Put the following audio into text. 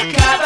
I got